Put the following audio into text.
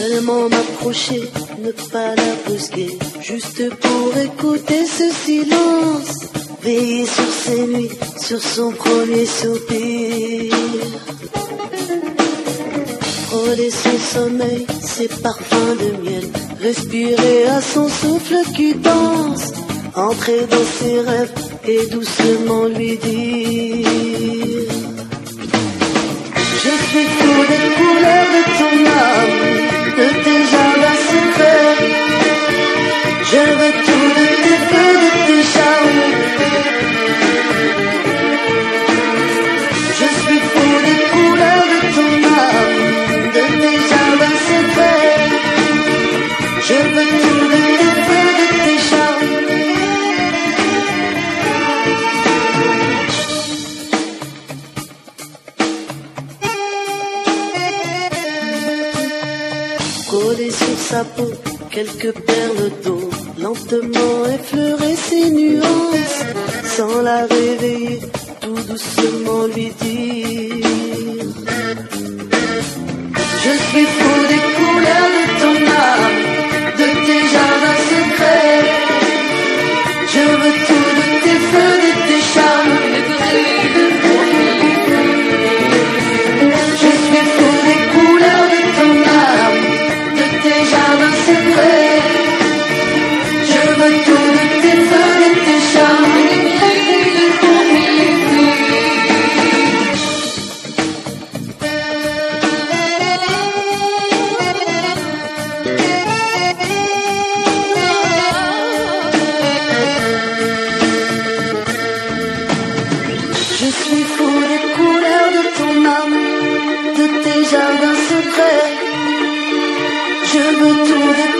Seulement m'approcher, ne pas la brusquer, juste pour écouter ce silence. Veiller sur ses nuits, sur son premier soupir. Frôler son sommeil, ses parfums de miel, respirer à son souffle qui danse. Entrer dans ses rêves et doucement lui dire Je suis fou des couleurs de ton Coller sur sa peau quelques perles d'eau, lentement effleurer ses nuances, sans la réveiller, tout doucement lui dire Cupid to the